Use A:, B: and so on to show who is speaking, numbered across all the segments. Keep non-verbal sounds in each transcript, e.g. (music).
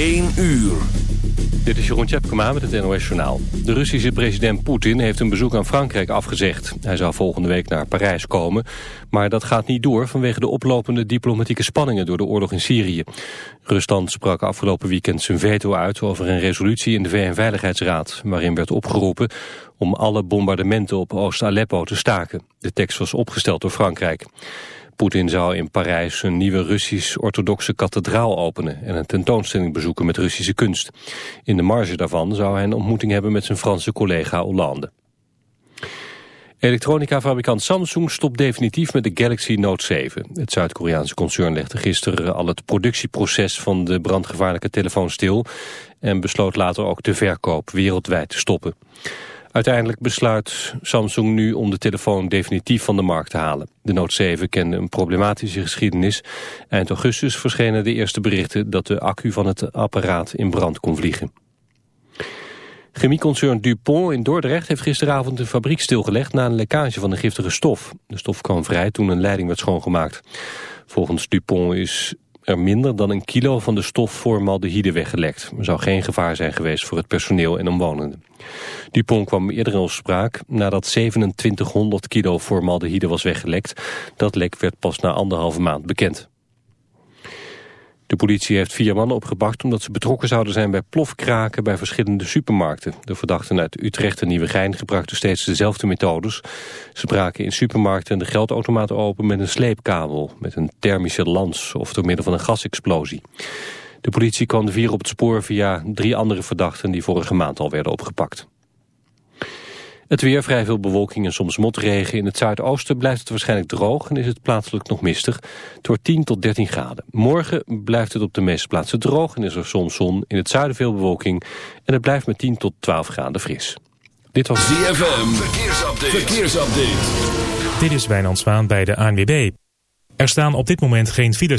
A: 1 uur.
B: Dit is Jeroen Tjepkema met het NOS Journaal. De Russische president Poetin heeft een bezoek aan Frankrijk afgezegd. Hij zou volgende week naar Parijs komen. Maar dat gaat niet door vanwege de oplopende diplomatieke spanningen door de oorlog in Syrië. Rusland sprak afgelopen weekend zijn veto uit over een resolutie in de VN-veiligheidsraad... waarin werd opgeroepen om alle bombardementen op Oost-Aleppo te staken. De tekst was opgesteld door Frankrijk. Poetin zou in Parijs een nieuwe Russisch-orthodoxe kathedraal openen en een tentoonstelling bezoeken met Russische kunst. In de marge daarvan zou hij een ontmoeting hebben met zijn Franse collega Hollande. Elektronica-fabrikant Samsung stopt definitief met de Galaxy Note 7. Het Zuid-Koreaanse concern legde gisteren al het productieproces van de brandgevaarlijke telefoon stil... en besloot later ook de verkoop wereldwijd te stoppen. Uiteindelijk besluit Samsung nu om de telefoon definitief van de markt te halen. De Note 7 kende een problematische geschiedenis. Eind augustus verschenen de eerste berichten dat de accu van het apparaat in brand kon vliegen. Chemieconcern Dupont in Dordrecht heeft gisteravond de fabriek stilgelegd na een lekkage van een giftige stof. De stof kwam vrij toen een leiding werd schoongemaakt. Volgens Dupont is er minder dan een kilo van de stof formaldehyde weggelekt. Er zou geen gevaar zijn geweest voor het personeel en omwonenden. Dupont kwam eerder in opspraak nadat 2700 kilo formaldehyde was weggelekt. Dat lek werd pas na anderhalve maand bekend. De politie heeft vier mannen opgepakt omdat ze betrokken zouden zijn bij plofkraken bij verschillende supermarkten. De verdachten uit Utrecht en Nieuwegein gebruikten steeds dezelfde methodes. Ze braken in supermarkten de geldautomaten open met een sleepkabel, met een thermische lans of door middel van een gasexplosie. De politie kwam de vier op het spoor via drie andere verdachten die vorige maand al werden opgepakt. Het weer, vrij veel bewolking en soms motregen. In het zuidoosten blijft het waarschijnlijk droog en is het plaatselijk nog mistig. Wordt 10 tot 13 graden. Morgen blijft het op de meeste plaatsen droog en is er soms zon. In het zuiden veel bewolking en het blijft met 10 tot 12 graden fris.
A: Dit was ZFM, verkeersupdate. verkeersupdate.
C: Dit is Wijnand Zwaan bij de ANWB. Er staan op dit moment geen files.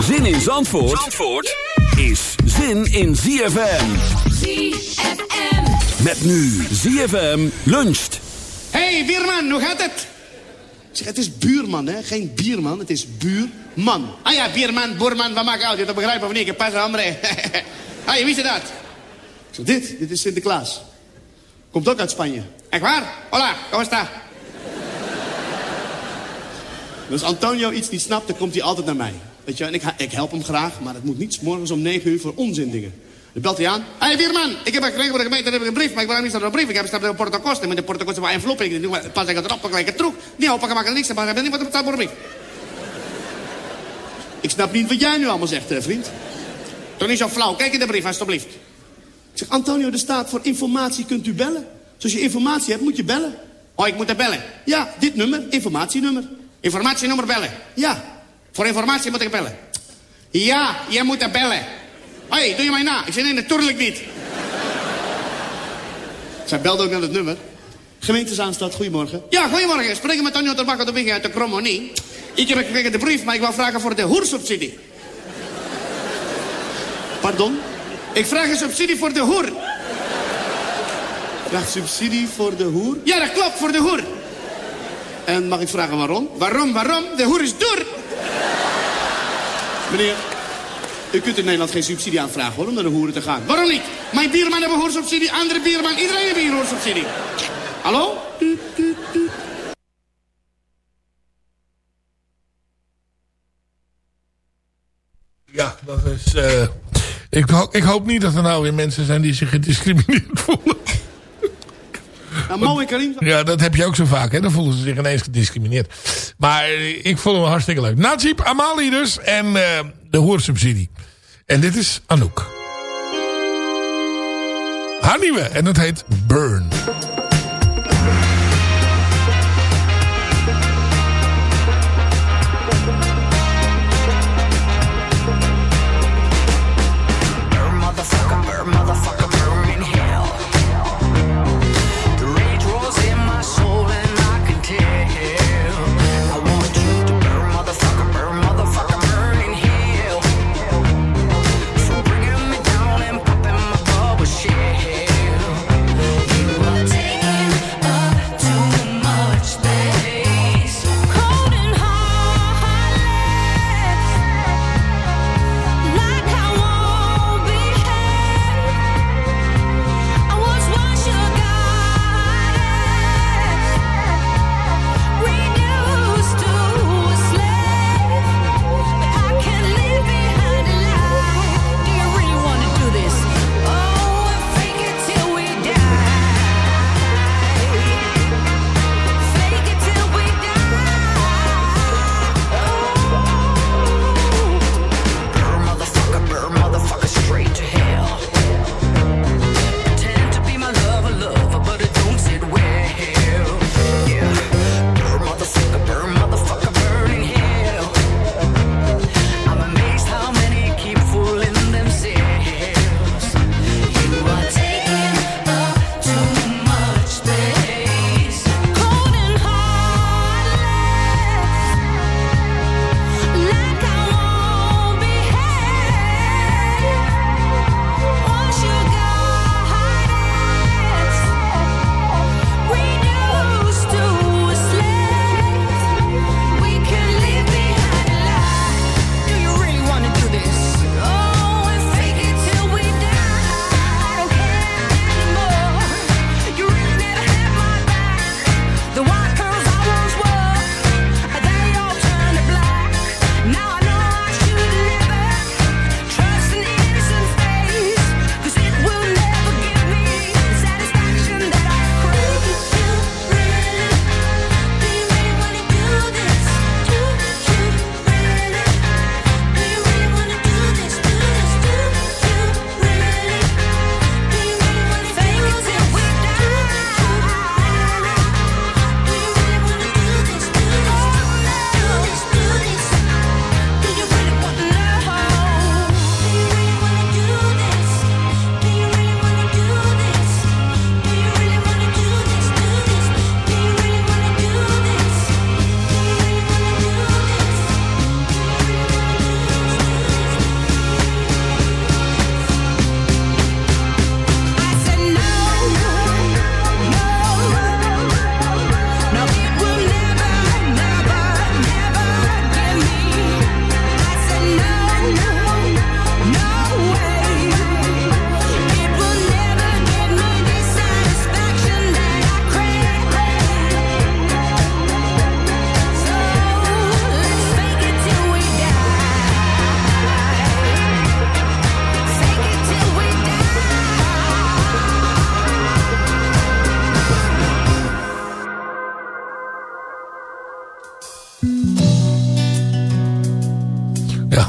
A: Zin in Zandvoort, Zandvoort is zin in ZFM.
D: ZFM.
A: Met nu ZFM luncht.
E: hey, bierman, hoe gaat het? Ik zeg, het is buurman, hè? Geen bierman, het is buurman. Ah ja, bierman, boerman, wat maakt uit? Dat begrijpen of niet? Ik pas hambre. (laughs) hey, wie is dat? Ik zeg, dit, dit is Sinterklaas. Komt ook uit Spanje. Echt waar? Hola, kom sta. Als Antonio iets niet snapt, dan komt hij altijd naar mij. Weet je, en ik, ik help hem graag, maar het moet niet morgens om 9 uur voor onzin dingen. Dan belt hij aan. Hé, hey, Bierman, ik heb gekregen van de gemeente, heb ik een brief, maar ik wil niet dat een brief. Ik heb op portokosten, met de portokosten waar envelop. Ik pas ik het erop, ik het terug. Die hopen maken niks, maar ik heb niet wat betaald voor mij. Ik snap niet wat jij nu allemaal zegt, vriend. Toch niet zo flauw. Kijk in de brief, alstublieft. Ik zeg, Antonio, er staat voor informatie kunt u bellen. Dus als je informatie hebt, moet je bellen. Oh, ik moet er bellen? Ja, dit nummer, informatienummer. Informatienummer bellen? Ja. Voor informatie moet ik bellen. Ja, jij moet bellen. Hé, doe je mij na? Ik zei nee, natuurlijk niet. Zij belde ook naar het nummer. Gemeentezaanstad, goedemorgen. Ja, goedemorgen. Spreken met Tonio Tabakko de uit de krommonie. Ik heb gekregen de brief, maar ik wil vragen voor de hoersubsidie. Pardon? Ik vraag een subsidie voor de hoer. Vraag subsidie voor de hoer? Ja, dat klopt, voor de hoer. En mag ik vragen waarom? Waarom, waarom? De hoer is door. Meneer, u kunt in Nederland geen subsidie aanvragen hoor, om naar de hoeren te gaan. Waarom niet? Mijn bierman hebben hoorsubsidie, andere bierman, iedereen heeft hoorsubsidie. Hallo?
D: Ja, dat is... Eh, ik, ik hoop niet dat er nou weer mensen zijn die zich gediscrimineerd voelen.
E: Karim.
D: Ja, dat heb je ook zo vaak. Hè? Dan voelen ze zich ineens gediscrimineerd. Maar ik vond hem hartstikke leuk. Najib Amali dus. En eh, de hoorsubsidie. En dit is Anouk. Haar nieuwe. En dat heet Burn.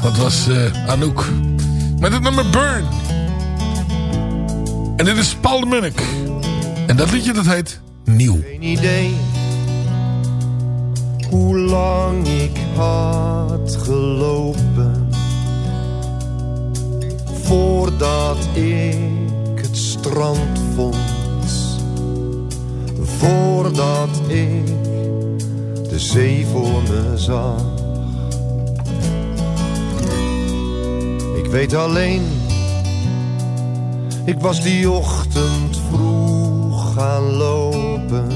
D: Dat was uh, Anouk. Met het nummer Burn. En dit is Paul Munnik. En dat liedje dat heet Nieuw.
F: Geen idee hoe lang ik had gelopen. Voordat ik het strand vond. Voordat ik de zee voor me zag weet alleen, ik was die ochtend vroeg gaan lopen.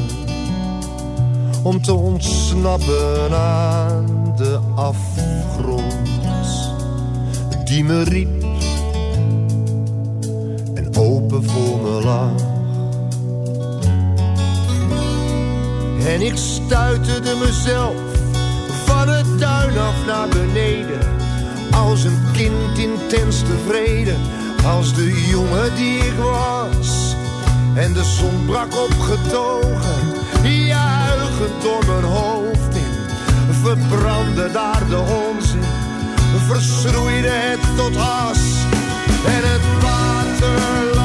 F: Om te ontsnappen aan de afgrond die me riep en open voor me lag. En ik stuitte mezelf van het tuin af naar beneden als een kind intens tevreden, als de jongen die ik was. En de zon brak opgetogen, juichend door mijn hoofd in. Verbrandde daar de onzin, verschroeide het tot as. En het water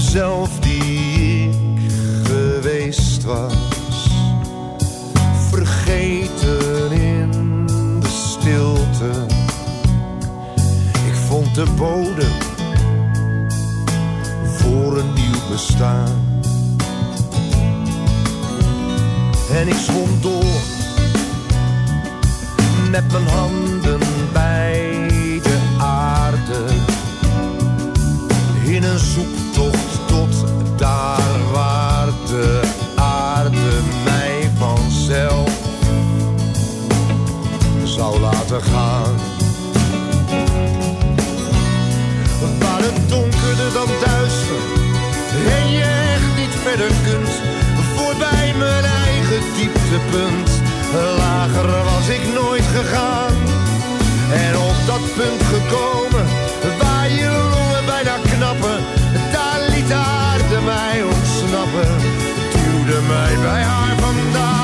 F: mezelf die ik geweest was. Vergeten in de stilte. Ik vond de bodem voor een nieuw bestaan. En ik zwom door met mijn handen bij de aarde. In een zoektocht verder. Voorbij mijn eigen dieptepunt, lager was ik nooit gegaan. En op dat punt gekomen, waar je longen bijna knappen, daar liet de aarde mij ontsnappen. Duwde mij bij haar vandaan.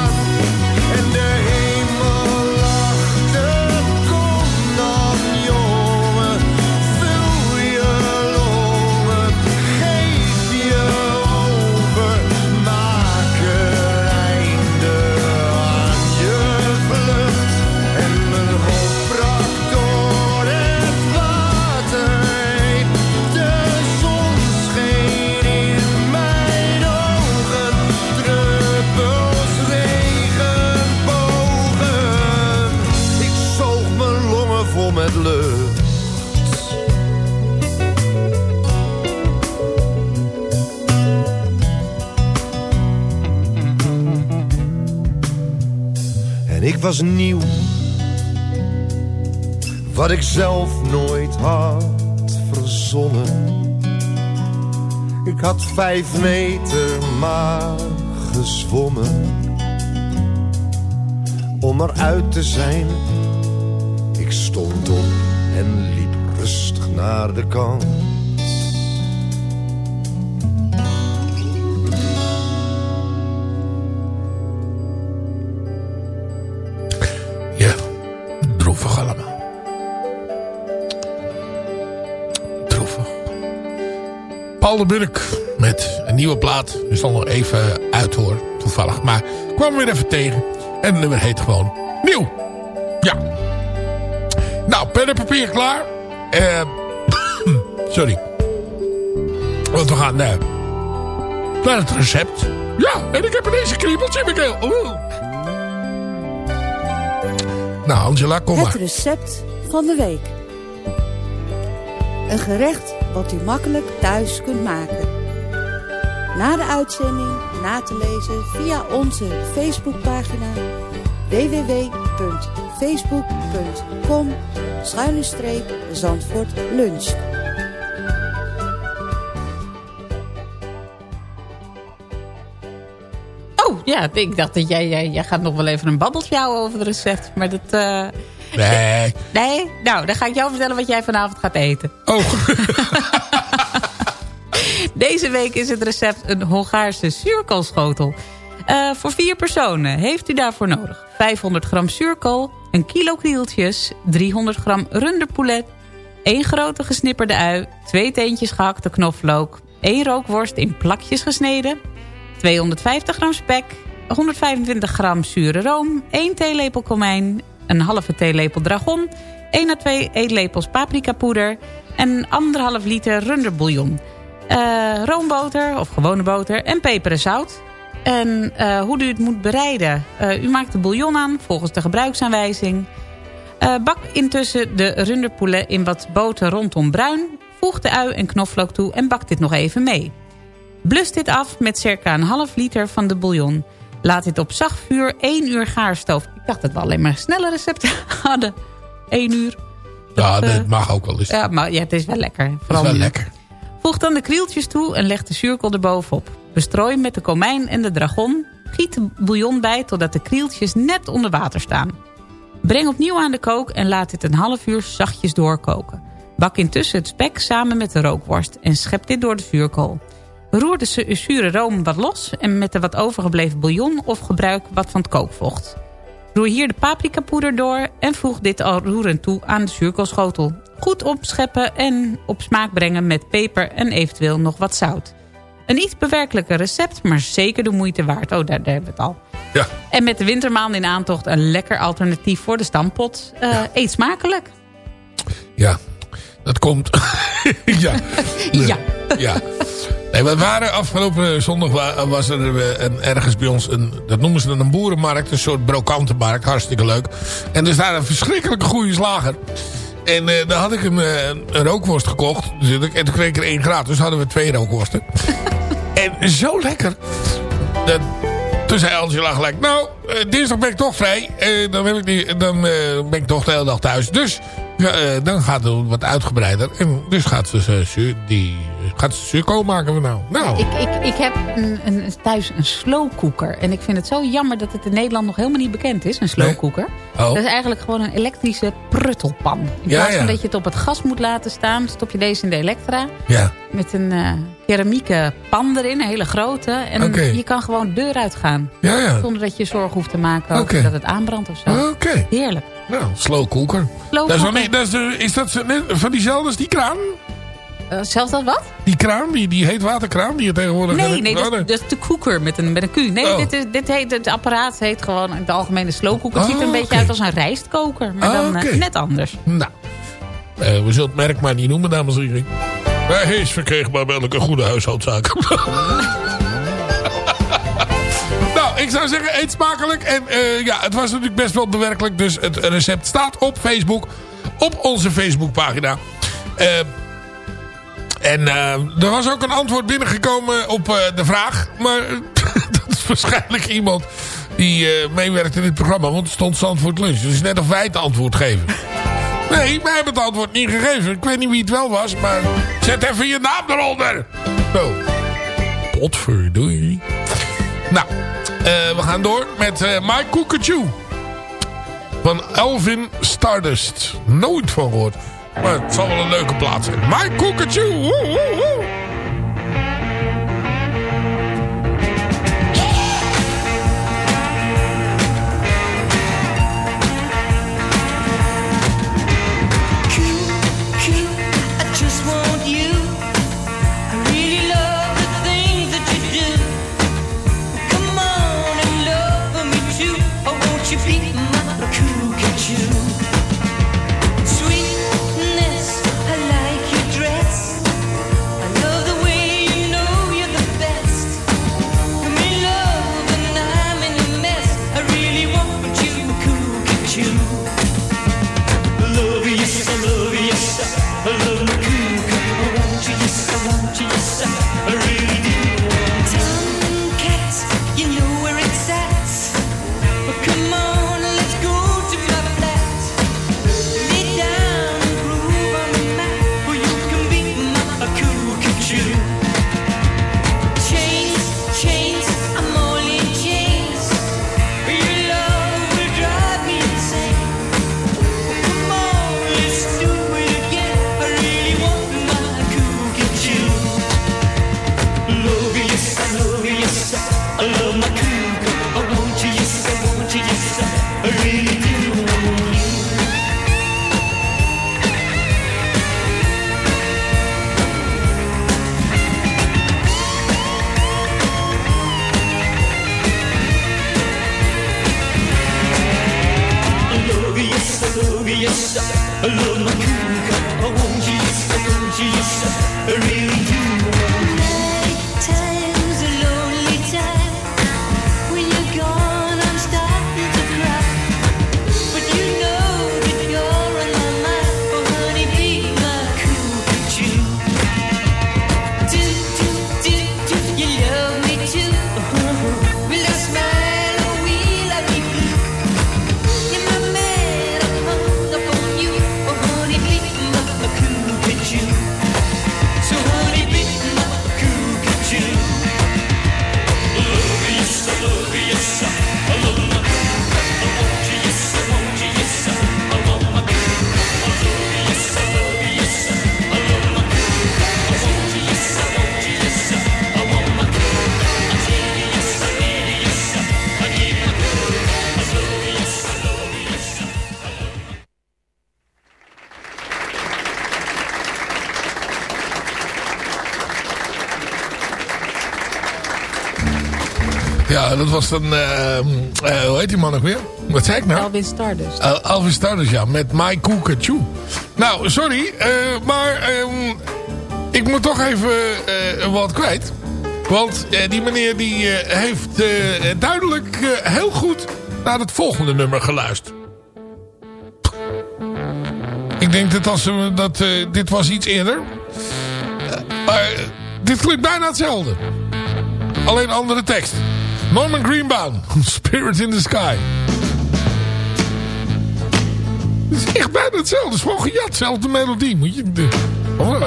F: Was nieuw, wat ik zelf nooit had verzonnen. Ik had vijf meter maar gezwommen. Om eruit te zijn, ik stond op en liep rustig naar de kant.
G: Paul de Burk met een nieuwe plaat. Die zal nog even uit hoor, toevallig. Maar ik kwam weer even tegen. En het nummer heet gewoon Nieuw. Ja. Nou, pen en papier klaar. Eh, (coughs) sorry. Want we gaan eh, naar het recept. Ja, en ik heb ineens een kriebeltje in mijn keel. Oeh. Nou, Angela, kom
H: Het
G: maar.
H: recept van de week. Een gerecht wat u makkelijk thuis kunt maken. Na de uitzending na te lezen via onze Facebookpagina www.facebook.com Zandvoort Lunch.
I: Oh, ja, ik dacht dat jij, jij, jij gaat nog wel even een babbeltje houden over het recept. Maar dat, eh,
G: Nee.
I: Nee? Nou, dan ga ik jou vertellen wat jij vanavond gaat eten.
G: Oh. (laughs) (laughs)
I: Deze week is het recept een Hongaarse zuurkoolschotel. Eh, voor vier personen heeft u daarvoor nodig 500 gram zuurkool, een kilo krieltjes, 300 gram runderpoulet, 1 grote gesnipperde ui, 2 teentjes gehakte knoflook, 1 rookworst in plakjes gesneden, 250 gram spek, 125 gram zure room, 1 theelepel komijn, een halve theelepel dragon, 1 à 2 eetlepels paprikapoeder en 1,5 liter runderbouillon. Eh, roomboter of gewone boter en peper en zout. En eh, hoe u het moet bereiden. Eh, u maakt de bouillon aan volgens de gebruiksaanwijzing. Bak intussen de runderpoulet in wat boter rondom bruin. Voeg de ui en knoflook toe en bak dit nog even mee. Blus dit af met circa een half liter van de bouillon. Laat dit op zacht vuur 1 uur gaarstoof. Ik dacht dat we alleen maar snelle recepten (laughs) hadden. 1 uur.
G: Ja,
I: eh,
G: dat mag ook wel eens.
I: Ja, maar ja, het is wel lekker.
G: dat is
I: Vooral
G: wel lekker.
I: Voeg dan de krieltjes toe en leg de zuurkool erbovenop. Bestrooi met de komijn en de dragon. Giet de bouillon bij totdat de krieltjes net onder water staan. Breng opnieuw aan de kook en laat dit een half uur zachtjes doorkoken. Bak intussen het spek samen met de rookworst en schep dit door de zuurkool. Roer de zu- zure room wat los en met de wat overgebleven bouillon of gebruik wat van het kookvocht. Roer hier de paprikapoeder door en voeg dit al roerend toe aan de zuurkoolschotel. Goed opscheppen en op smaak brengen met peper en eventueel nog wat zout. Een iets bewerkelijker recept, maar zeker de moeite waard. Oh, daar, daar hebben we het al.
G: Ja.
I: En met de wintermaanden in aantocht een lekker alternatief voor de stampot. Eh, Eet smakelijk.
G: Ja, dat komt. (laughs) (laughs) ja.
I: Ja.
G: ja. Nee, we waren afgelopen zondag wa- was er eh, een, ergens bij ons, een, dat noemen ze dan een boerenmarkt, een soort brokantenmarkt, hartstikke leuk. En er staat een verschrikkelijke goede slager. En eh daar had ik een, eh, een rookworst gekocht natuurlijk. En toen kreeg ik er één gratis, dus hadden we twee rookworsten. (laughs) en zo lekker. Dat, toen zei Angela gelijk, nou, dinsdag ben ik toch vrij. Dan heb ik die, dan ben ik toch de hele dag thuis. Dus ja, dan gaat het wat uitgebreider. En dus gaat ze- die, gaat ze zuurkool maken we nou. Nou,
I: Ik, ik, ik heb een, een, thuis een slowcooker. En ik vind het zo jammer dat het in Nederland nog helemaal niet bekend is. Een slowcooker.
G: Oh.
I: Dat is eigenlijk gewoon een elektrische pruttelpan. In
G: Ja,
I: plaats van dat je het op het gas moet laten staan... stop je deze in de elektra.
G: ja.
I: Met een eh keramieke pan erin, een hele grote. En je kan gewoon de deur uitgaan.
G: Ja, ja.
I: Zonder dat je zorgen hoeft te maken dat het aanbrandt of zo.
G: Oké.
I: Heerlijk.
G: Nou, slow cooker.
I: Slow
G: dat is, wel
I: cooker.
G: niet, dat is, is dat van diezelfde als die kraan?
I: Eh, zelfs dat wat?
G: Die kraan, die, die heetwaterkraan die je tegenwoordig...
I: Nee, nee, dat,
G: Oh,
I: is- dat is de koeker met een, met een Q. Nee,
G: Oh.
I: dit, is, dit heet, het apparaat heet gewoon de algemene slowcooker. Ziet er een
G: Oh,
I: beetje uit als een rijstkoker. Maar
G: Oh,
I: dan eh, net anders.
G: Nou, eh, we zullen het merk maar niet noemen, dames en heren. Hij is verkreegbaar bij elke goede huishoudzaak. (laughs) nou, ik zou zeggen, eet smakelijk. En ja, het was natuurlijk best wel bewerkelijk. Dus het recept staat op Facebook. Op onze Facebookpagina. Eh en eh, er was ook een antwoord binnengekomen op eh, de vraag. Maar (laughs) dat is waarschijnlijk iemand die eh, meewerkt in dit programma. Want er stond Zandvoort Lunch. Dus het net of wij het antwoord geven. Nee, wij hebben het antwoord niet gegeven. Ik weet niet wie het wel was, maar zet even je naam eronder. Zo. Potverdorie. Nou, we gaan door met My Koekatjoe. Van Elvin Stardust. Nooit van gehoord. Maar het zal wel een leuke plaats zijn. My Koekatjoe.
J: dat was dan... Ehm, eh, hoe heet die man nog weer? Wat zei ik nou?
I: Alvin Stardust.
J: Elvis Alvin Stardust, ja. Met My Koekachu. Nou, sorry. Eh, maar ehm, ik moet toch even eh, wat kwijt. Want die meneer die heeft duidelijk heel goed naar het volgende nummer geluisterd. Ik denk dat, als, we dat dit was iets eerder. Uh, dit klinkt bijna hetzelfde. Alleen andere tekst. Norman Greenbaum, (laughs) Spirit in the Sky. Het is echt bijna hetzelfde. Het is gewoon gejat, zelfde melodie. Moet je... Oh,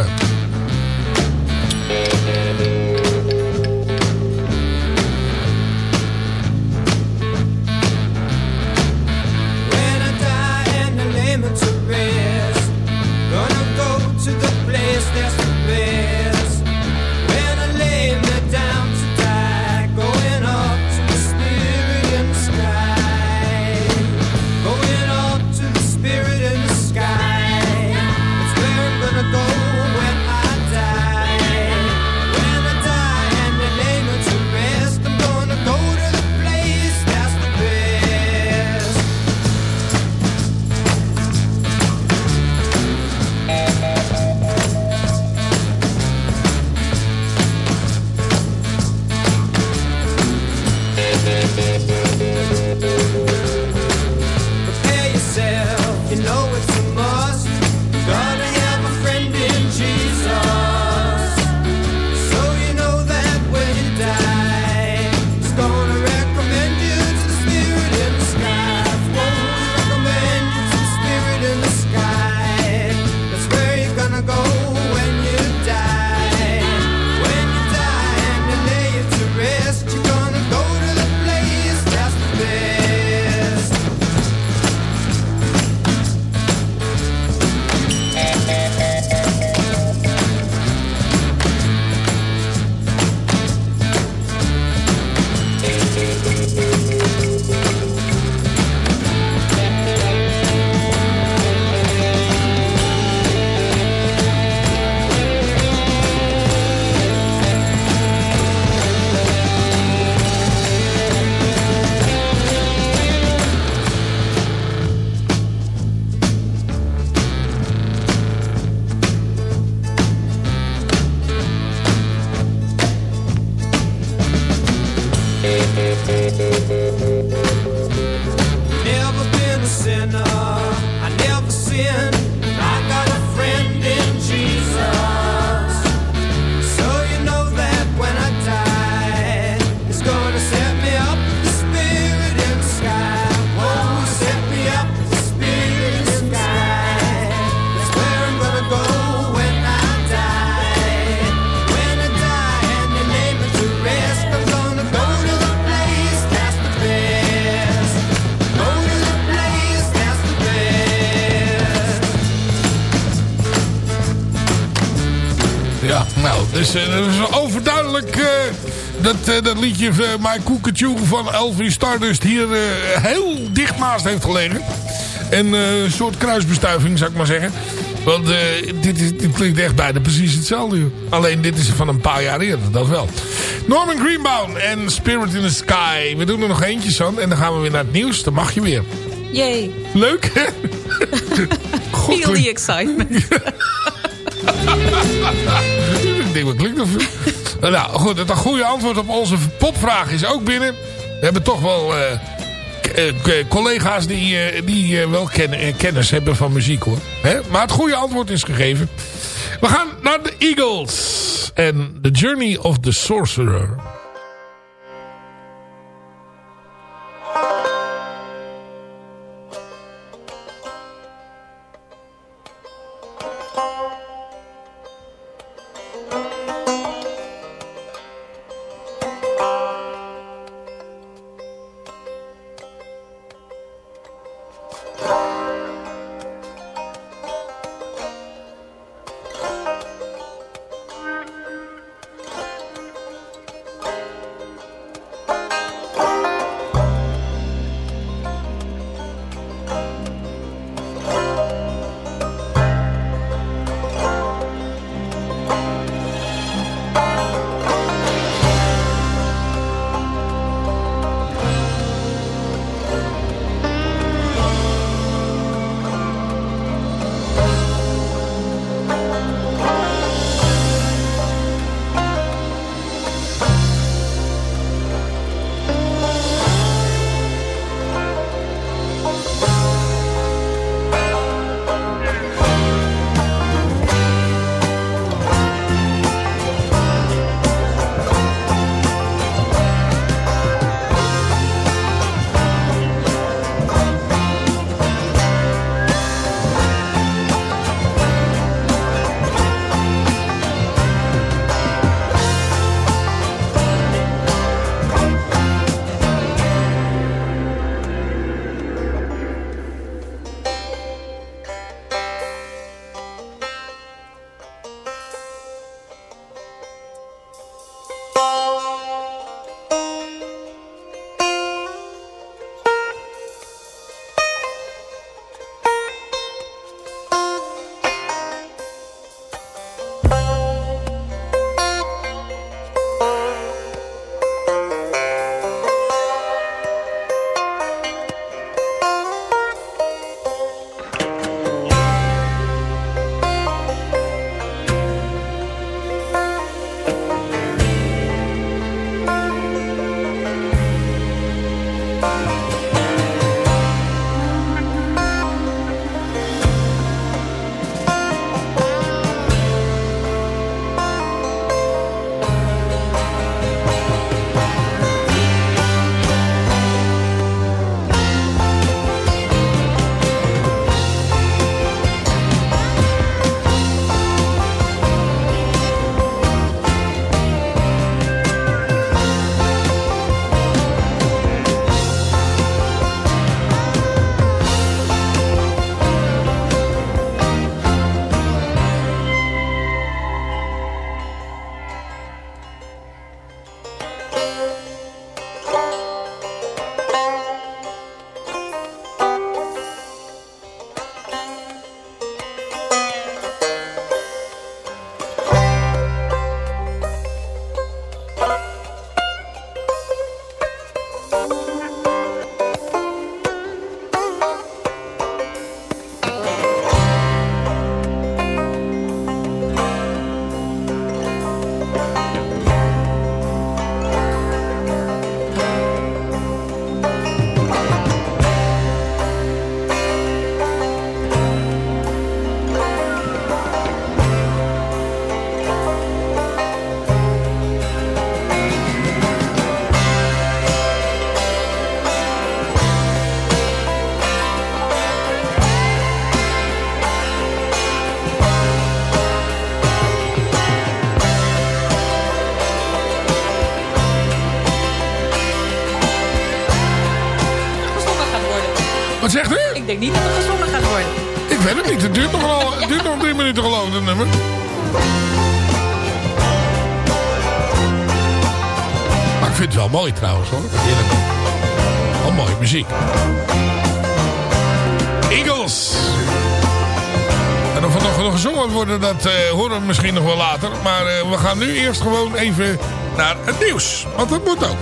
J: Het eh, dat is overduidelijk eh, dat, eh, dat liedje My Cookatune van Elvis Stardust hier heel dicht naast heeft gelegen. En een soort kruisbestuiving zou ik maar zeggen. Want dit, klinkt echt bijna precies hetzelfde. Alleen dit is van een paar jaar eerder, dat wel. Norman Greenbaum en Spirit in the Sky. We doen er nog eentje, San. En dan gaan we weer naar het nieuws. Dan mag je weer.
I: Jee.
G: Leuk, hè? (laughs)
I: Feel the excitement. (laughs)
G: Denk, wat klinkt dat? nou, goed, het goede antwoord op onze popvraag is ook binnen. We hebben toch wel eh, eh, collega's die, eh, die eh, wel ken, eh, kennis hebben van muziek, hoor. Hè? Maar het goede antwoord is gegeven. We gaan naar de Eagles. En The Journey of the Sorcerer. Wat
I: denk niet dat er gezongen gaat worden.
G: Ik weet het niet. Het duurt nog, (laughs) het duurt nog drie minuten geloof ik, dat nummer. Maar ik vind het wel mooi trouwens hoor. Heerlijk. Wel mooie muziek. Eagles. En of er nog, nog gezongen wordt worden, dat eh, horen we misschien nog wel later. Maar eh, we gaan nu eerst gewoon even naar het nieuws. Want dat moet ook.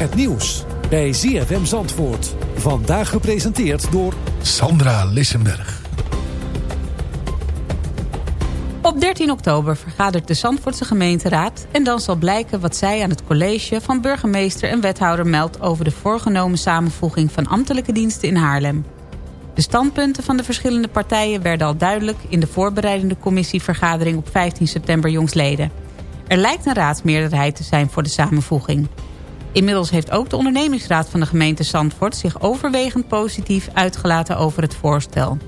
K: Het nieuws bij ZFM Zandvoort. Vandaag gepresenteerd door...
G: Sandra Lissenberg.
I: Op 13 oktober vergadert de Zandvoortse gemeenteraad... en dan zal blijken wat zij aan het college van burgemeester en wethouder meldt... over de voorgenomen samenvoeging van ambtelijke diensten in Haarlem. De standpunten van de verschillende partijen werden al duidelijk... in de voorbereidende commissievergadering op 15 september jongsleden. Er lijkt een raadsmeerderheid te zijn voor de samenvoeging. Inmiddels heeft ook de ondernemingsraad van de gemeente Zandvoort... zich overwegend positief uitgelaten over het voorstel.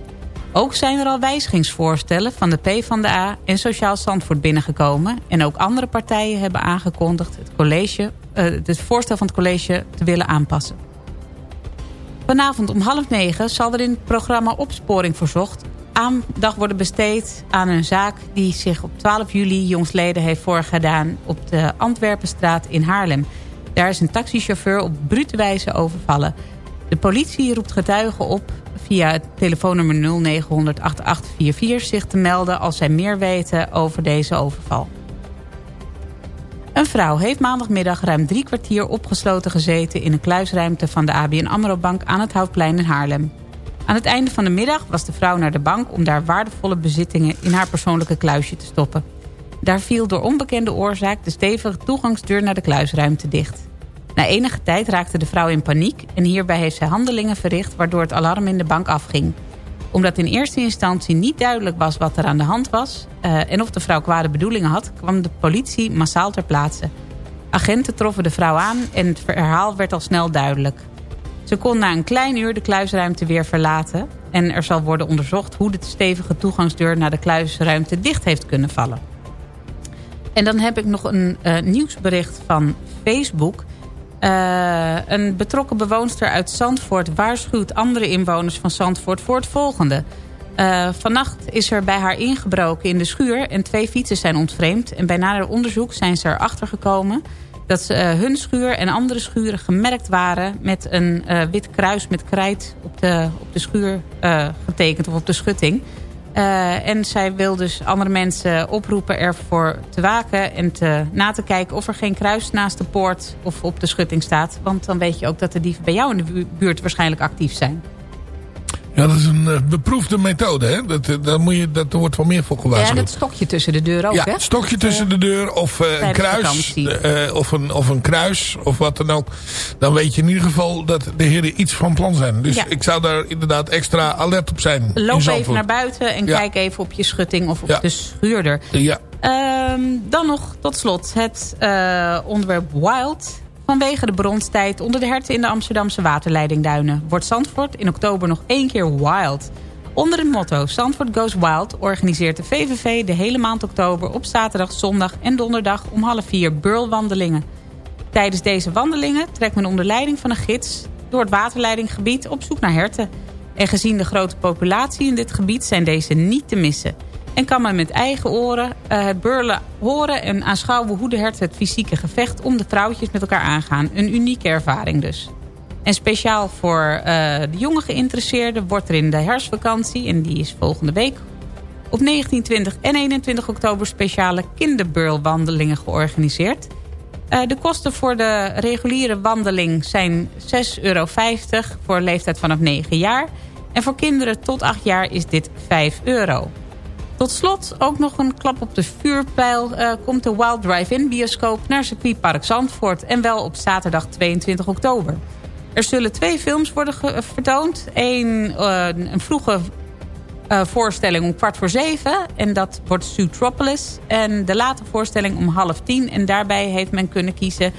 I: Ook zijn er al wijzigingsvoorstellen van de PvdA en Sociaal Zandvoort binnengekomen. En ook andere partijen hebben aangekondigd het, college, eh, het voorstel van het college te willen aanpassen. Vanavond om half negen zal er in het programma Opsporing Verzocht... aandacht worden besteed aan een zaak die zich op 12 juli jongsleden heeft voorgedaan... op de Antwerpenstraat in Haarlem. Daar is een taxichauffeur op brute wijze overvallen. De politie roept getuigen op via het telefoonnummer 0900 8844 zich te melden als zij meer weten over deze overval. Een vrouw heeft maandagmiddag ruim drie kwartier opgesloten gezeten... in een kluisruimte van de ABN AMRO Bank aan het Houtplein in Haarlem. Aan het einde van de middag was de vrouw naar de bank... om daar waardevolle bezittingen in haar persoonlijke kluisje te stoppen. Daar viel door onbekende oorzaak de stevige toegangsdeur naar de kluisruimte dicht. Na enige tijd raakte de vrouw in paniek... en hierbij heeft zij handelingen verricht waardoor het alarm in de bank afging. Omdat in eerste instantie niet duidelijk was wat er aan de hand was... eh, en of de vrouw kwade bedoelingen had... kwam de politie massaal ter plaatse. Agenten troffen de vrouw aan en het verhaal werd al snel duidelijk. Ze kon na een klein uur de kluisruimte weer verlaten... en er zal worden onderzocht hoe de stevige toegangsdeur... naar de kluisruimte dicht heeft kunnen vallen. En dan heb ik nog een eh, nieuwsbericht van Facebook... Uh, een betrokken bewoonster uit Zandvoort waarschuwt andere inwoners van Zandvoort voor het volgende. Uh, vannacht is er bij haar ingebroken in de schuur en twee fietsen zijn ontvreemd. En bij nader onderzoek zijn ze erachter gekomen dat uh, hun schuur en andere schuren gemerkt waren met een wit kruis met krijt op de, op de schuur getekend of op de schutting. Uh, en zij wil dus andere mensen oproepen ervoor te waken... en te, na te kijken of er geen kruis naast de poort of op de schutting staat. Want dan weet je ook dat de dieven bij jou in de buurt waarschijnlijk actief zijn.
G: Ja, dat is een uh, beproefde methode. Hè? Dat, uh, daar, moet je, dat, er wordt wel meer voor gewaarschuwd.
I: Ja, en het stokje tussen de deur ook,
G: ja,
I: hè?
G: stokje tussen de deur of uh, een kruis. of, een, of een kruis of wat dan ook. Dan weet je in ieder geval dat de heren iets van plan zijn. Dus
I: Ja.
G: ik zou daar inderdaad extra alert op zijn.
I: Loop even naar buiten en
G: Ja.
I: kijk even op je schutting of op
G: Ja.
I: de schuurder.
G: Ja.
I: Ehm, dan nog tot slot het eh, onderwerp Wild. Vanwege de bronstijd onder de herten in de Amsterdamse waterleidingduinen... wordt Zandvoort in oktober nog één keer wild. Onder het motto Zandvoort Goes Wild organiseert de VVV de hele maand oktober... op zaterdag, zondag en donderdag om half vier burlwandelingen. Tijdens deze wandelingen trekt men onder leiding van een gids... door het waterleidinggebied op zoek naar herten. En gezien de grote populatie in dit gebied zijn deze niet te missen... En kan men met eigen oren eh, het burlen horen en aanschouwen hoe de herten het fysieke gevecht om de vrouwtjes met elkaar aangaan. Een unieke ervaring dus. En speciaal voor eh, de jonge geïnteresseerden wordt er in de herfstvakantie, en die is volgende week, op 19, 20 en 21 oktober speciale kinderburlwandelingen georganiseerd. Eh, de kosten voor de reguliere wandeling zijn 6,50 euro voor leeftijd vanaf 9 jaar. En voor kinderen tot 8 jaar is dit 5 euro. Tot slot ook nog een klap op de vuurpijl. eh, komt de Wild Drive-In bioscoop naar circuitpark Zandvoort. En wel op zaterdag 22 oktober. Er zullen twee films worden eh, vertoond. Eén, eh, een vroege voorstelling om kwart voor zeven. En dat wordt Zootropolis. En de late voorstelling om half tien. En daarbij heeft men kunnen kiezen...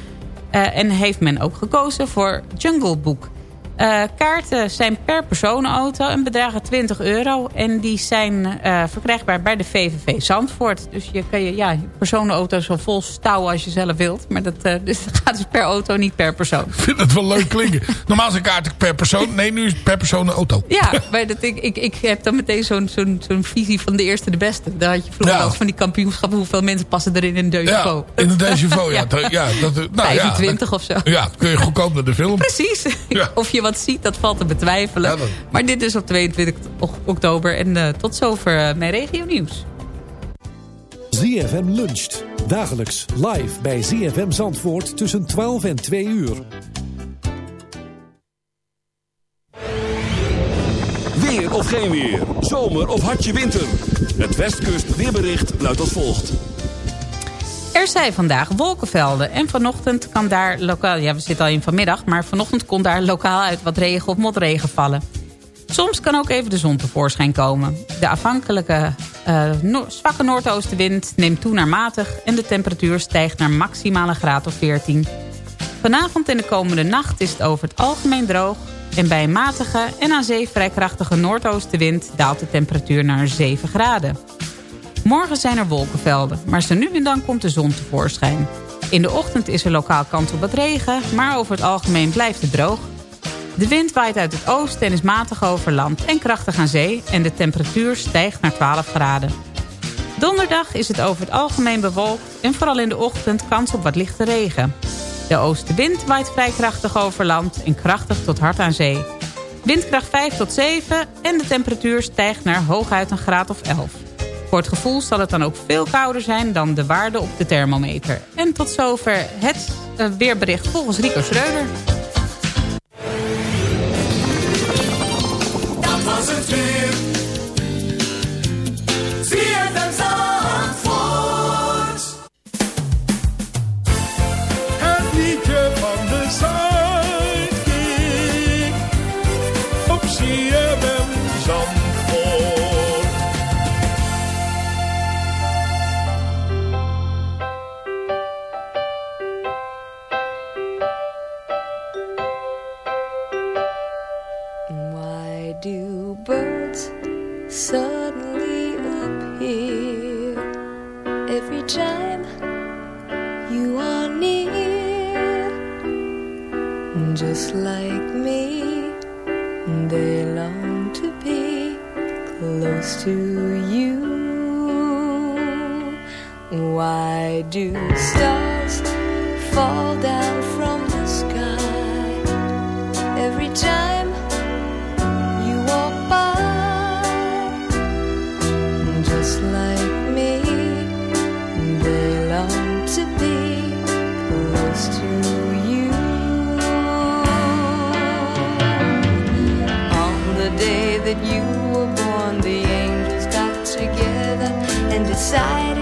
I: en heeft men ook gekozen voor Jungle Book. Eh, kaarten zijn per personenauto en bedragen 20 euro. En die zijn eh, verkrijgbaar bij de VVV Zandvoort. Dus je kan je, ja, je personenauto zo vol stouwen als je zelf wilt. Maar dat, eh, (laughs) dus dat gaat dus per auto, niet per persoon.
G: Ik vind het wel leuk klinken. (laughs) Normaal zijn kaarten per persoon. Nee, nu is het per persoon een auto.
I: Ja, maar dat, ik, ik, ik heb dan meteen zo'n zo'n zo'n visie van de eerste de beste. Daar had je vroeger
G: Ja.
I: van die kampioenschappen. Hoeveel mensen passen er in een deux
G: Ja, in een chevaux, (laughs) ja.
I: Ja.
G: Dat- ja, dat, nou,
I: 25
G: ja,
I: of zo.
G: Ja, kun je goedkoop naar de film.
I: Precies. Of je wat ziet, dat valt te betwijfelen.
G: Ja, dat-
I: Maar dit is op 22 ok- oktober. En eh, tot zover eh, mijn regio nieuws.
K: ZFM luncht. Dagelijks live bij ZFM Zandvoort tussen 12 en 2 uur.
L: Weer of geen weer. Zomer of hartje winter. Het Westkust weerbericht luidt als volgt.
I: Er zijn vandaag wolkenvelden en vanochtend kan daar lokaal... Ja, we zitten al in vanmiddag, maar vanochtend kon daar lokaal uit wat regen of motregen vallen. Soms kan ook even de zon tevoorschijn komen. De afhankelijke eh, zwakke noordoostenwind neemt toe naar matig... en de temperatuur stijgt naar maximaal een graad of 14. Vanavond en de komende nacht is het over het algemeen droog... en bij een matige en aan zee vrij krachtige noordoostenwind... daalt de temperatuur naar 7 graden. Morgen zijn er wolkenvelden, maar zo nu en dan komt de zon tevoorschijn. In de ochtend is er lokaal kans op wat regen, maar over het algemeen blijft het droog. De wind waait uit het oosten en is matig over land en krachtig aan zee... en de temperatuur stijgt naar 12 graden. Donderdag is het over het algemeen bewolkt... en vooral in de ochtend kans op wat lichte regen. De oostenwind waait vrij krachtig over land en krachtig tot hard aan zee. Windkracht 5 tot 7 en de temperatuur stijgt naar hooguit een graad of 11. Voor het gevoel zal het dan ook veel kouder zijn dan de waarde op de thermometer. En tot zover het eh, weerbericht volgens Rico Schreuder.
D: Dat was het.
M: You are near? Just like me, they long to be close to you. Why do stars fall down that you were born. The angels got together and decided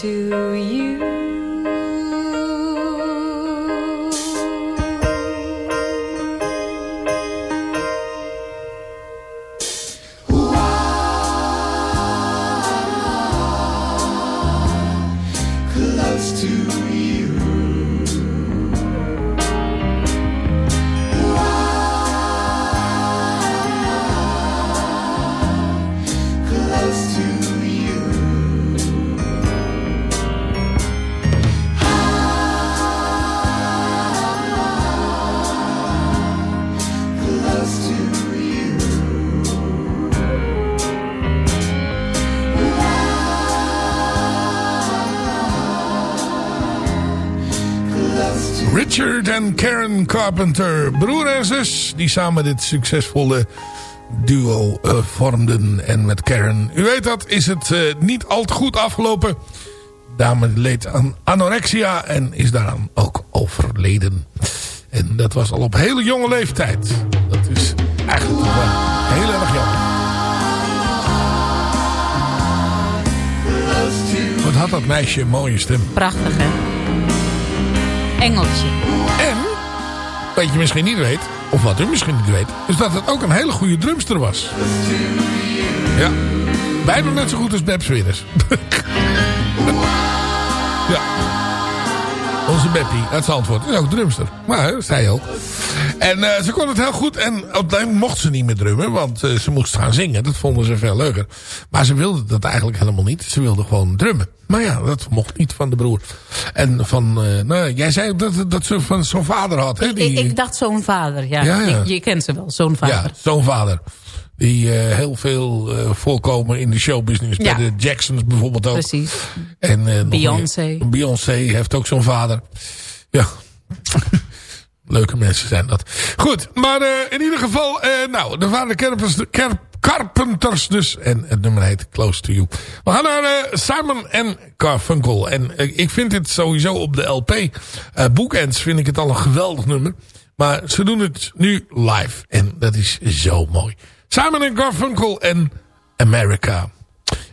M: to you.
G: Carpenter, broer en zus, die samen dit succesvolle duo eh, vormden. En met Karen, u weet dat, is het eh, niet al te goed afgelopen. Dame leed aan anorexia en is daaraan ook overleden. En dat was al op hele jonge leeftijd. Dat is eigenlijk wel heel erg jammer. Wat had dat meisje een mooie stem.
I: Prachtig, hè? Engeltje.
G: En, wat je misschien niet weet, of wat u misschien niet weet, is dat het ook een hele goede drumster was. Ja, bijna net zo goed als Babs Winners. (laughs) Onze Beppie uit Zandvoort is ook drumster. Maar hè, dat zei je ook. En eh, ze kon het heel goed. En uiteindelijk mocht ze niet meer drummen. Want eh, ze moest gaan zingen. Dat vonden ze veel leuker. Maar ze wilde dat eigenlijk helemaal niet. Ze wilde gewoon drummen. Maar ja, dat mocht niet van de broer. En van... eh, nou, jij zei dat, dat ze van zo'n vader had. Hè, die,
I: Ik, ik dacht zo'n vader, ja.
G: Ja,
I: je kent ze wel, zo'n vader.
G: ja, zo'n vader. Die eh, heel veel eh, voorkomen in de showbusiness.
I: Ja.
G: Bij de Jacksons bijvoorbeeld ook.
I: Precies.
G: En, nog
I: Beyoncé.
G: Beyoncé heeft ook zo'n vader. Ja. (laughs) Leuke mensen zijn dat. Goed, maar in ieder geval... nou, er waren de Carpenters, de Car- Carpenters dus. En het nummer heet Close to You. We gaan naar Simon en Garfunkel. En ik vind dit sowieso op de LP. Bookends vind ik het al een geweldig nummer. Maar ze doen het nu live. En dat is zo mooi. Simon en Garfunkel en America.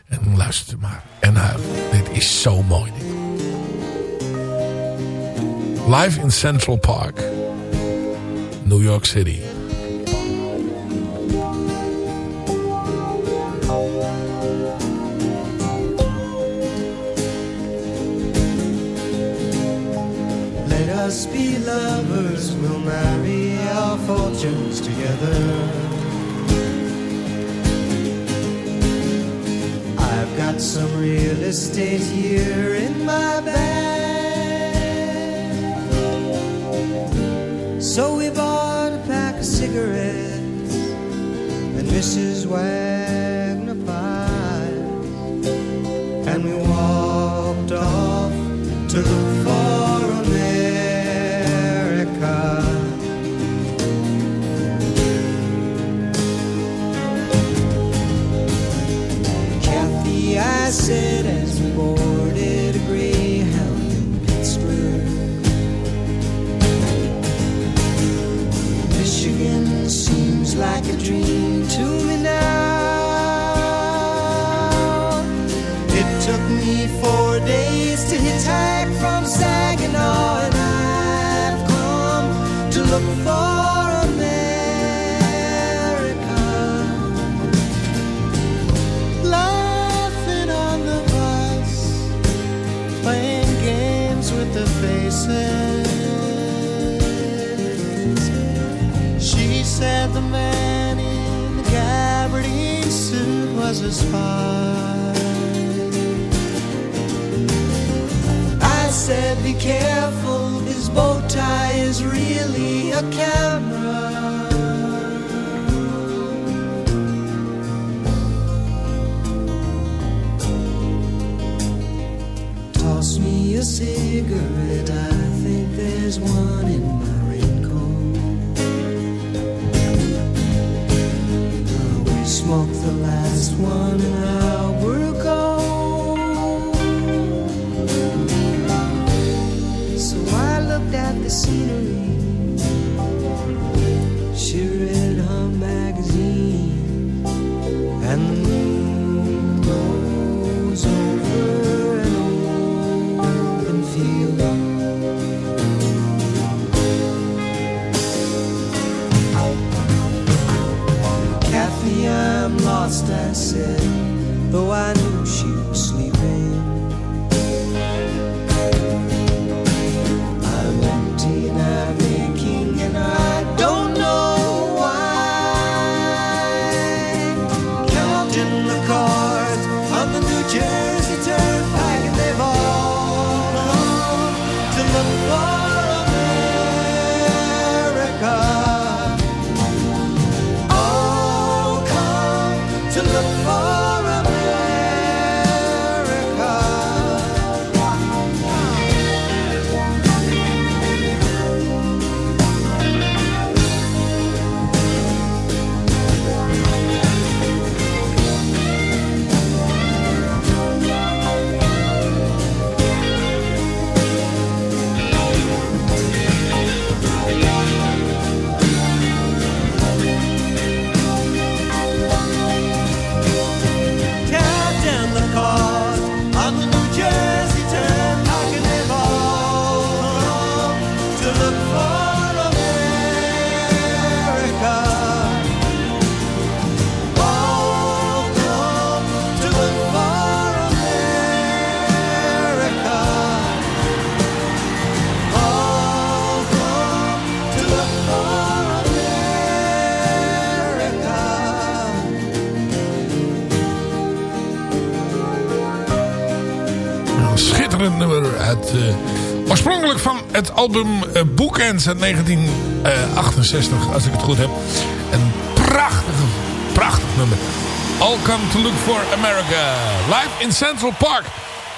G: En luister maar. En huil. Dit is zo mooi. Dit. Live in Central Park. New York City.
J: Let us be lovers, we'll marry our fortunes together. I've got some real estate here in my bag. So we bought a pack of cigarettes and Mrs. Wagner. And we walked off to look I said, be careful, his bow tie is really a camera. Toss me a cigarette, I think there's one in my. Uh, we just one
G: night. Het album eh, Bookends uit 1968, als ik het goed heb. Een prachtige, prachtig nummer. All Come To Look For America. Live in Central Park.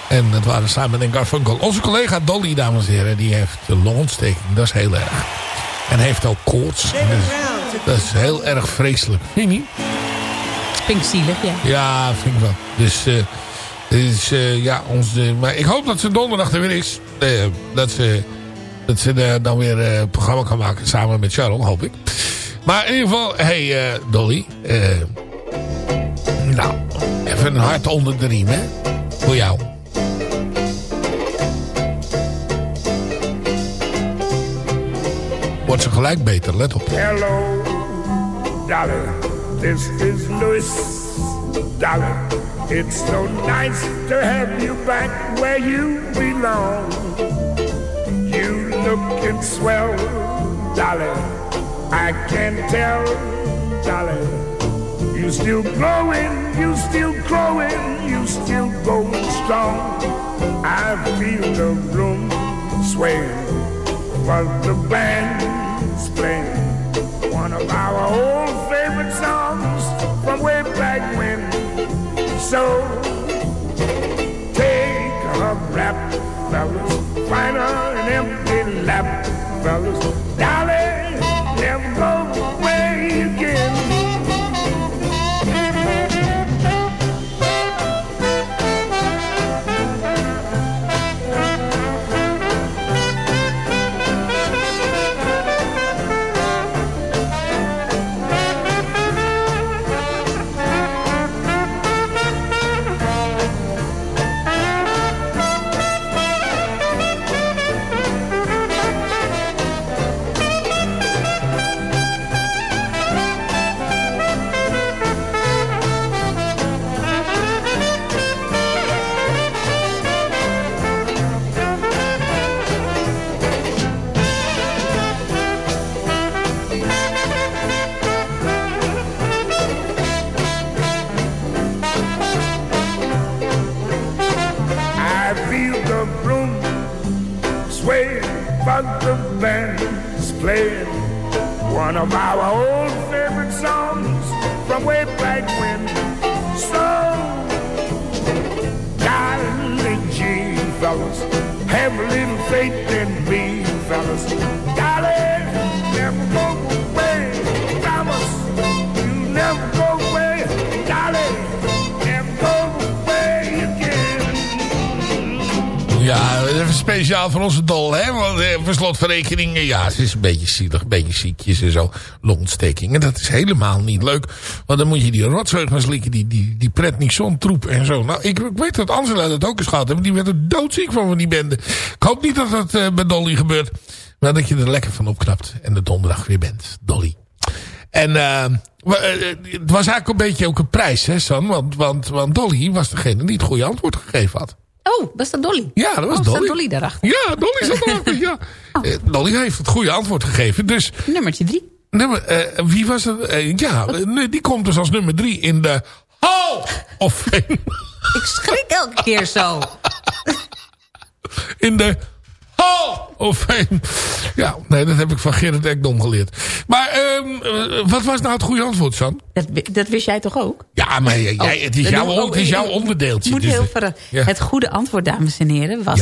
G: En dat waren Simon en Garfunkel. Onze collega Dolly, dames en heren, die heeft de longontsteking. Dat is heel erg. En heeft ook koorts. Dus dat is heel erg vreselijk. Vind je niet?
I: Vind ik zielig, ja.
G: Ja, vind ik wel. Dus, eh, dus eh, ja, ons, eh, maar ik hoop dat ze donderdag er weer is. Eh, dat ze, dat ze eh, dan weer eh, een programma kan maken samen met Charles, hoop ik. Maar in ieder geval, hey eh, Dolly. nou, even een hart onder de riem, hè. Voor jou. Wordt ze gelijk beter, let op.
N: Hello, darling. This is Louis. It's so nice to have you back where you belong. Looking swell, darling. I can tell, darling. You still growing, you still growing, you still going strong. I feel the room swaying, but the band's playing one of our old favorite songs from way back when. So take a rap, fellas, find an empty lap, fellas,
G: look down eh, slotverrekening, ja, ze is een beetje zielig, een beetje ziekjes en zo. Longontsteking. En dat is helemaal niet leuk. Want dan moet je die rotzeugens likken, die, die, die pretnixon troep en zo. Nou, ik, ik weet dat Angela dat ook eens gehad heeft. Die werd er doodziek van, van die bende. Ik hoop niet dat dat eh, bij Dolly gebeurt. Maar dat je er lekker van opknapt. En de donderdag weer bent. Dolly. En eh, eh, het was eigenlijk een beetje ook een prijs, hè, San? Want, want, want Dolly was degene die het goede antwoord gegeven had.
I: Oh, was dat Dolly?
G: Ja, dat was
I: oh,
G: Dolly.
I: daarachter?
G: Ja, Dolly zat erachter, ja. (laughs) Eh, Dolly heeft het goede antwoord gegeven. Dus,
I: Nummertje drie.
G: nummer, eh, wie was het? Eh, ja, die komt dus als nummer drie in de Hall of Fame. (laughs)
I: Ik schrik elke keer zo.
G: In de of. Ja, nee, dat heb ik van Gerrit Ekdom geleerd. Maar ehm, eh, wat was nou het goede antwoord, San?
I: Dat, dat wist jij toch ook?
G: Ja, maar jij,
I: Oh,
G: het, is jouw,
I: oh,
G: het is
I: ik-
G: jouw
I: ik-
G: onderdeeltje.
I: moet
G: dus,
I: heel
G: ja.
I: Het goede antwoord, dames en heren, was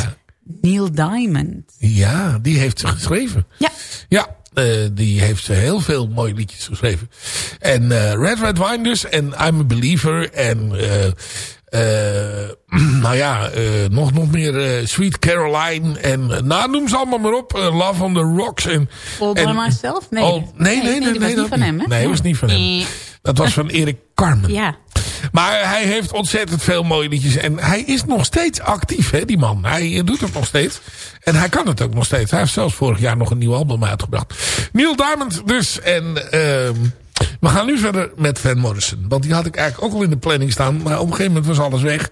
I: Neil Diamond.
G: Ja, die heeft ze geschreven.
I: Ja.
G: Ja, eh, die heeft ze heel veel mooie liedjes geschreven. En eh, Red Red Wine dus. En I'm a Believer. En (clears throat) nou ja, eh, nog, nog meer eh, Sweet Caroline. En eh, nou, noem ze allemaal maar op. Eh, Love on the Rocks. En,
I: All by myself? Nee.
G: All- nee, nee, nee.
I: die was
G: nee,
I: niet
G: dat
I: van hem, hè?
G: Nee, dat was niet van hem.
I: Nee.
G: Dat was van Erik Carmen.
I: Ja.
G: Maar hij heeft ontzettend veel mooie liedjes. En hij is nog steeds actief, hè, die man. Hij eh, doet het nog steeds. En hij kan het ook nog steeds. Hij heeft zelfs vorig jaar nog een nieuw album uitgebracht. Neil Diamond dus. En ehm, we gaan nu verder met Van Morrison. Want die had ik eigenlijk ook al in de planning staan. Maar op een gegeven moment was alles weg.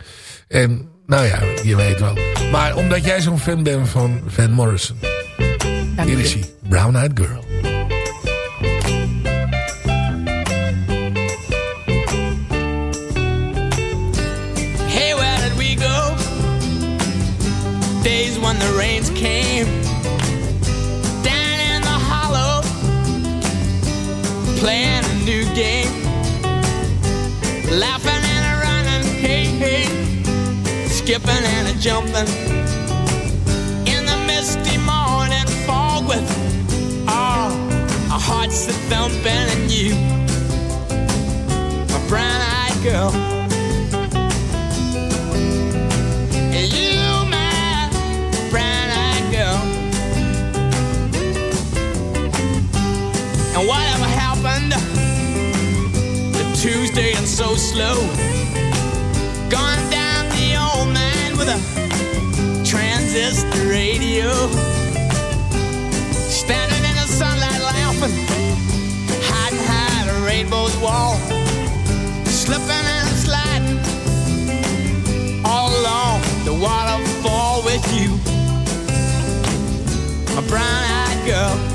G: En nou ja, je weet wel. Maar omdat jij zo'n fan bent van Van Morrison. Hier is hij. Brown Eyed Girl.
J: Hey, where did we go?
O: when the rains came. Playing a new game. Laughing and a running, hey, hey. Skipping and a jumping. In the misty morning fog with all our hearts that thumping and you, my brown-eyed girl. And so slow? Gone down the old man with a transistor radio. Standing in the sunlight laughing, hiding behind a rainbow's wall. Slipping and sliding all along the waterfall with you. A brown-eyed girl.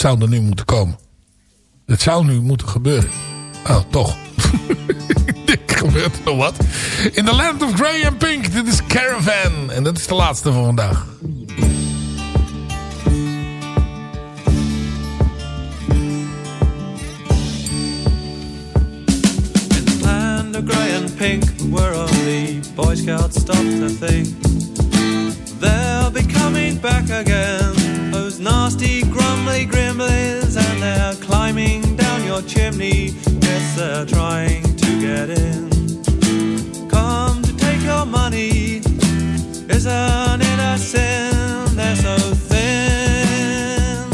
G: Zou er nu moeten komen. Het zou nu moeten gebeuren. Oh, toch. (laughs) Ik gebeurt er nog wat. In the Land of Grey and Pink. Dit is Caravan. En dat is de laatste van vandaag.
P: grey and pink where only Boy Scouts stop to think they'll be coming back again. Those nasty, grumbly gremlins, and they're climbing down your chimney. Yes, they're trying to get in. Come to take your money. Isn't it a sin? They're so thin.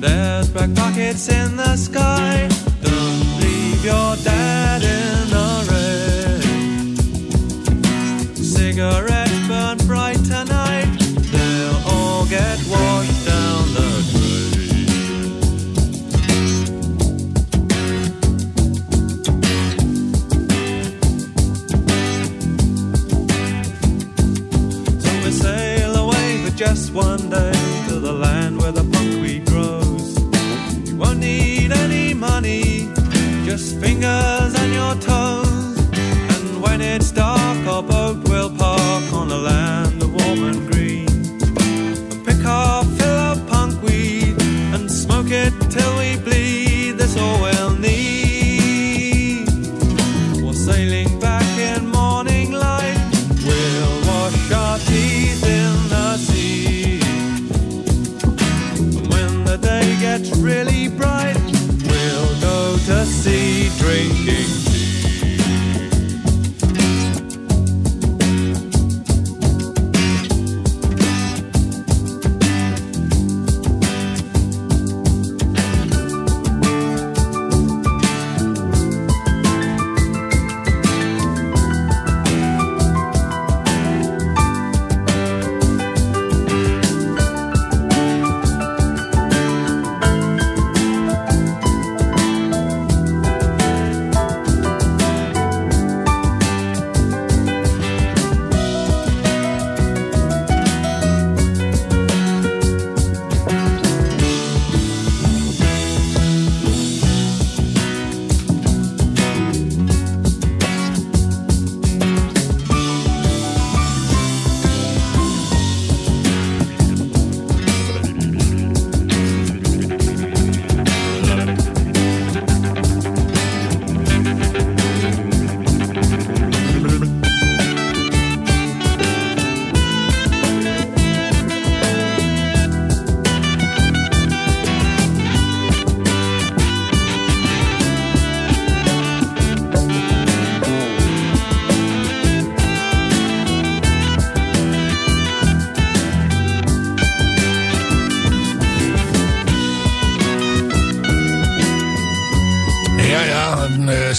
P: There's black pockets in the sky. Don't leave your dad in the rain. Cigarettes just one day to the land where the buckwheat grows. You won't need any money, just fingers and your toes. And when it's dark,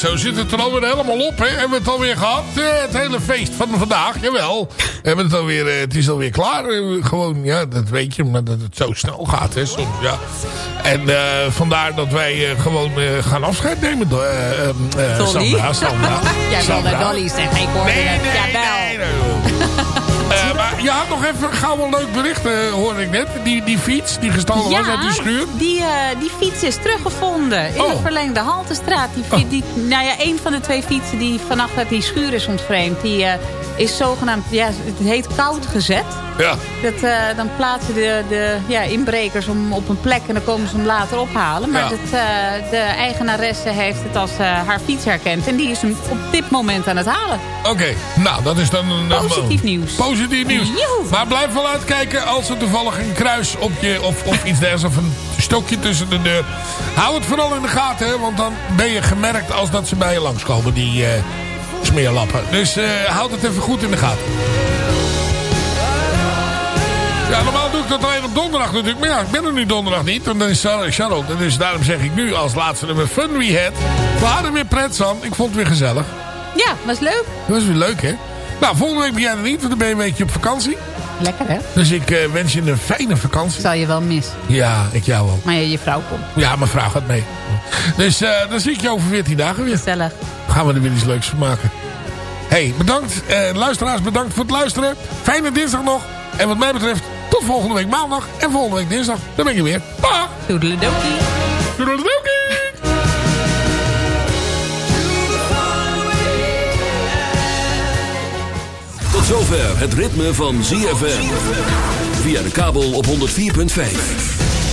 G: zo zit het er alweer helemaal op. Hè. Hebben we het alweer gehad? Eh, het hele feest van vandaag, jawel. Hebben we het, alweer, eh, het is alweer klaar. Eh, gewoon, ja, dat weet je, maar dat het zo snel gaat. Hè, soms, ja. En vandaar dat wij gewoon gaan afscheid nemen.
I: Dolly?
G: Sandra, Sandra. (laughs)
I: Jij wilde. Dolly zeggen, ik hoorde
G: Nee,
I: het.
G: nee,
I: Jawel. (laughs)
G: maar je had nog even gauw een leuk bericht, eh, hoorde ik net. Die, die fiets die gestolen was uit die schuur.
I: Die, eh, die fiets is teruggevonden in de
G: Oh.
I: verlengde Haltestraat. Die, fi- die, nou ja, een van de twee fietsen die vannacht uit die schuur is ontvreemd... die eh, is zogenaamd, ja, het heet koud gezet.
G: Ja.
I: Dat, eh, dan plaatsen de, de ja, inbrekers hem op een plek en dan komen ze hem later ophalen. Maar
G: Ja.
I: dat, eh, de eigenaresse heeft het als eh, haar fiets herkend. En die is hem op dit moment aan het halen.
G: Oké, nou dat is dan een...
I: Positief nieuws.
G: Positief nieuws. Maar blijf wel uitkijken als er toevallig een kruis op je... of, of iets dergelijks of een stokje tussen de deur. Hou het vooral in de gaten, hè, want dan ben je gemerkt als dat ze bij je langskomen, die smeerlappen. Dus eh, houd het even goed in de gaten. Ja, normaal doe ik dat alleen op donderdag natuurlijk. Maar ja, ik ben er nu donderdag niet. En dan is Char- Charlotte. Dus daarom zeg ik nu als laatste nummer Fun We Had. We hadden weer pret, Sam. Ik vond het weer gezellig.
I: Ja, was leuk.
G: Dat was weer leuk, hè? Nou, volgende week ben jij er niet, want dan ben je een weekje op vakantie.
I: Lekker, hè?
G: Dus ik eh, wens je een fijne vakantie.
I: Zal je wel missen.
G: Ja, ik jou ook.
I: Maar je vrouw komt.
G: Ja, mijn vrouw gaat mee. Dus eh, dan zie ik je over 14 dagen weer.
I: Gezellig.
G: Gaan we er weer iets leuks van maken. hey, bedankt. Eh, luisteraars, bedankt voor het luisteren. Fijne dinsdag nog. En wat mij betreft, tot volgende week maandag. En volgende week dinsdag. Dan ben je weer. Dag.
I: Toedeledokie.
G: Toedeledokie.
L: Tot zover het ritme van ZFM. Via de kabel op 104.5.